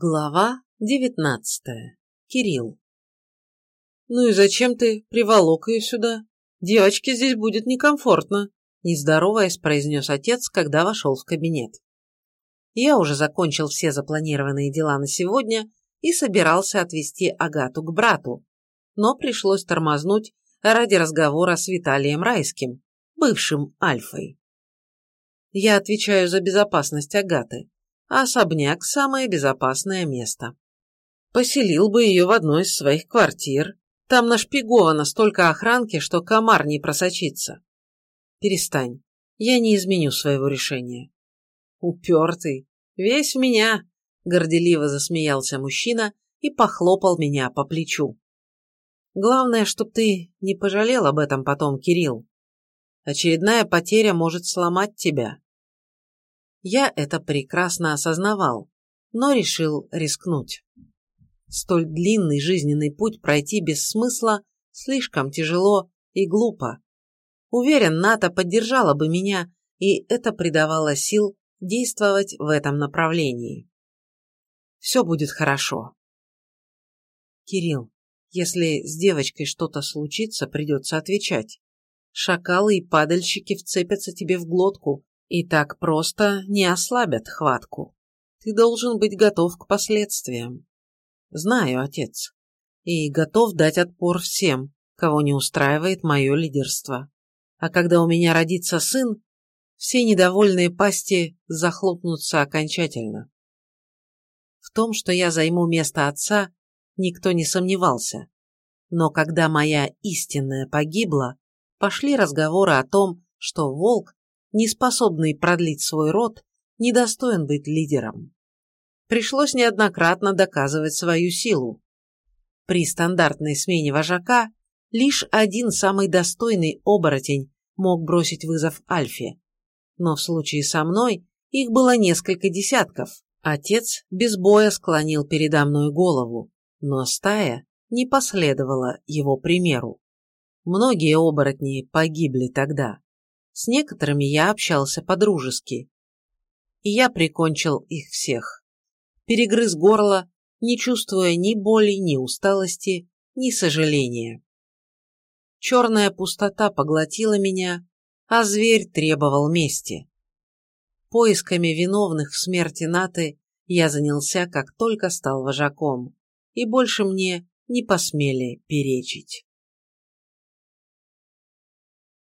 Глава девятнадцатая. Кирилл. «Ну и зачем ты приволок ее сюда? Девочке здесь будет некомфортно», не здороваясь, произнес отец, когда вошел в кабинет. Я уже закончил все запланированные дела на сегодня и собирался отвезти Агату к брату, но пришлось тормознуть ради разговора с Виталием Райским, бывшим Альфой. Я отвечаю за безопасность Агаты, а особняк – самое безопасное место. Поселил бы ее в одной из своих квартир. Там нашпиговано столько охранки, что комар не просочится. Перестань, я не изменю своего решения. Упертый, весь в меня, горделиво засмеялся мужчина и похлопал меня по плечу. Главное, чтоб ты не пожалел об этом потом, Кирилл. Очередная потеря может сломать тебя. Я это прекрасно осознавал, но решил рискнуть. Столь длинный жизненный путь пройти без смысла слишком тяжело и глупо. Уверен, НАТО поддержала бы меня, и это придавало сил действовать в этом направлении. Все будет хорошо. Кирилл, если с девочкой что-то случится, придется отвечать. Шакалы и падальщики вцепятся тебе в глотку, и так просто не ослабят хватку. Ты должен быть готов к последствиям. Знаю, отец. И готов дать отпор всем, кого не устраивает мое лидерство. А когда у меня родится сын, все недовольные пасти захлопнутся окончательно. В том, что я займу место отца, никто не сомневался. Но когда моя истинная погибла, пошли разговоры о том, что волк неспособный продлить свой род, недостоин быть лидером. Пришлось неоднократно доказывать свою силу. При стандартной смене вожака лишь один самый достойный оборотень мог бросить вызов Альфе. Но в случае со мной их было несколько десятков. Отец без боя склонил передо мной голову, но стая не последовала его примеру. Многие оборотни погибли тогда. С некоторыми я общался по-дружески. И я прикончил их всех. Перегрыз горло, не чувствуя ни боли, ни усталости, ни сожаления. Черная пустота поглотила меня, а зверь требовал мести. Поисками виновных в смерти Наты я занялся, как только стал вожаком, и больше мне не посмели перечить.